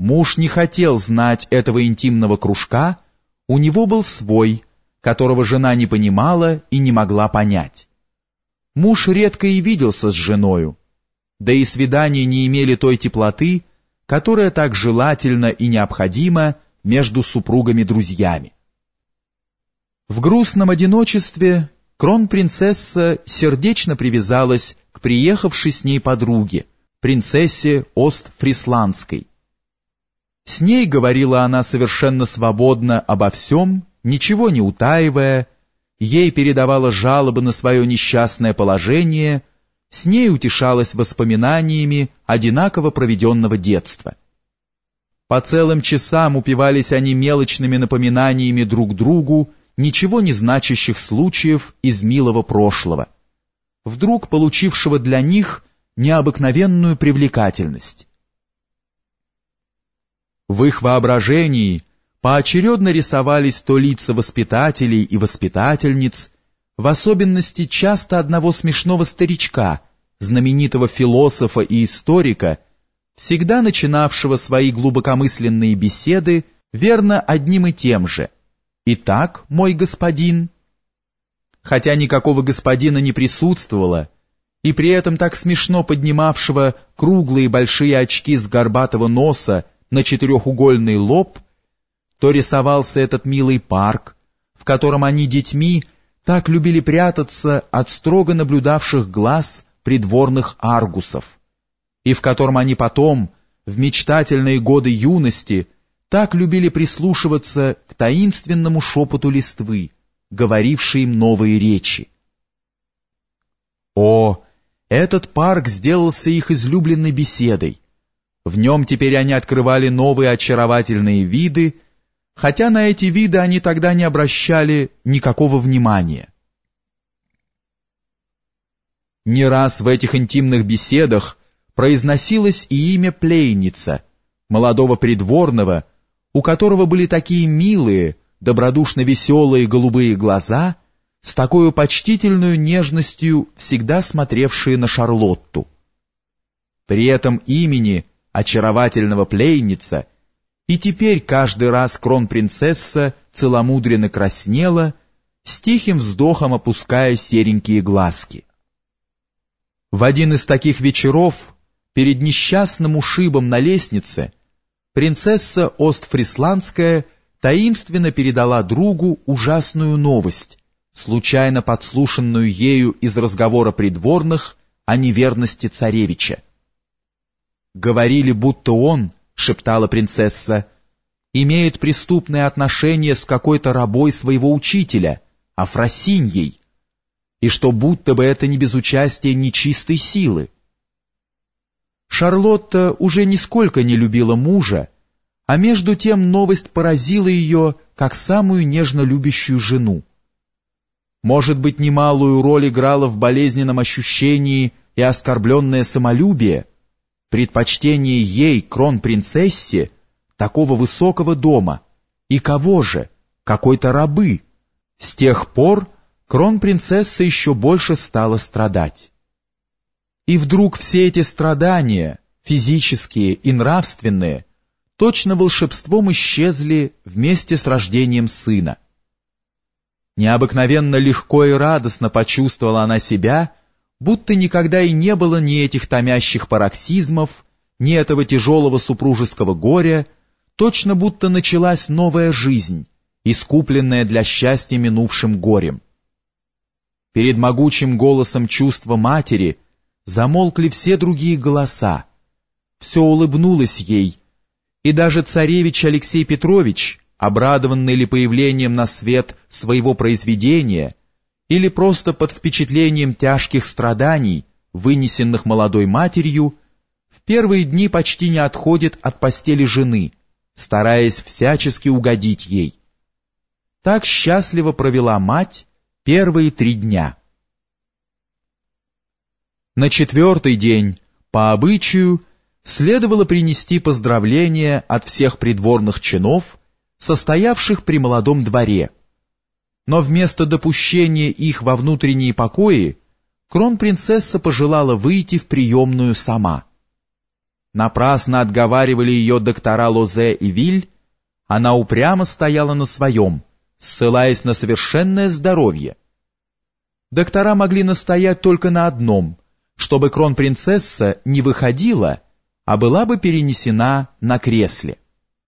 Муж не хотел знать этого интимного кружка, у него был свой, которого жена не понимала и не могла понять. Муж редко и виделся с женою, да и свидания не имели той теплоты, которая так желательна и необходима между супругами-друзьями. В грустном одиночестве кронпринцесса сердечно привязалась к приехавшей с ней подруге, принцессе Ост-Фрисландской. С ней говорила она совершенно свободно обо всем, ничего не утаивая, ей передавала жалобы на свое несчастное положение, с ней утешалась воспоминаниями одинаково проведенного детства. По целым часам упивались они мелочными напоминаниями друг другу ничего не значащих случаев из милого прошлого, вдруг получившего для них необыкновенную привлекательность. В их воображении поочередно рисовались то лица воспитателей и воспитательниц, в особенности часто одного смешного старичка, знаменитого философа и историка, всегда начинавшего свои глубокомысленные беседы верно одним и тем же. «Итак, мой господин...» Хотя никакого господина не присутствовало, и при этом так смешно поднимавшего круглые большие очки с горбатого носа на четырехугольный лоб, то рисовался этот милый парк, в котором они детьми так любили прятаться от строго наблюдавших глаз придворных аргусов, и в котором они потом, в мечтательные годы юности, так любили прислушиваться к таинственному шепоту листвы, говорившей им новые речи. О, этот парк сделался их излюбленной беседой. В нем теперь они открывали новые очаровательные виды, хотя на эти виды они тогда не обращали никакого внимания. Не раз в этих интимных беседах произносилось и имя Плейница, молодого придворного, у которого были такие милые, добродушно веселые голубые глаза — с такой почтительной нежностью всегда смотревшие на Шарлотту. При этом имени очаровательного пленница, и теперь каждый раз кронпринцесса целомудренно краснела, с тихим вздохом опуская серенькие глазки. В один из таких вечеров, перед несчастным ушибом на лестнице, принцесса Остфрисландская таинственно передала другу ужасную новость, случайно подслушанную ею из разговора придворных о неверности царевича. «Говорили, будто он, — шептала принцесса, — имеет преступное отношение с какой-то рабой своего учителя, Афросиньей, и что будто бы это не без участия нечистой силы. Шарлотта уже нисколько не любила мужа, а между тем новость поразила ее как самую нежно любящую жену. Может быть, немалую роль играло в болезненном ощущении и оскорбленное самолюбие, предпочтение ей, кронпринцессе, такого высокого дома, и кого же, какой-то рабы. С тех пор кронпринцесса еще больше стала страдать. И вдруг все эти страдания, физические и нравственные, точно волшебством исчезли вместе с рождением сына. Необыкновенно легко и радостно почувствовала она себя, будто никогда и не было ни этих томящих пароксизмов, ни этого тяжелого супружеского горя, точно будто началась новая жизнь, искупленная для счастья минувшим горем. Перед могучим голосом чувства матери замолкли все другие голоса, все улыбнулось ей, и даже царевич Алексей Петрович, обрадованный ли появлением на свет своего произведения или просто под впечатлением тяжких страданий, вынесенных молодой матерью, в первые дни почти не отходит от постели жены, стараясь всячески угодить ей. Так счастливо провела мать первые три дня. На четвертый день, по обычаю, следовало принести поздравления от всех придворных чинов состоявших при молодом дворе. Но вместо допущения их во внутренние покои, кронпринцесса пожелала выйти в приемную сама. Напрасно отговаривали ее доктора Лозе и Виль, она упрямо стояла на своем, ссылаясь на совершенное здоровье. Доктора могли настоять только на одном, чтобы кронпринцесса не выходила, а была бы перенесена на кресле.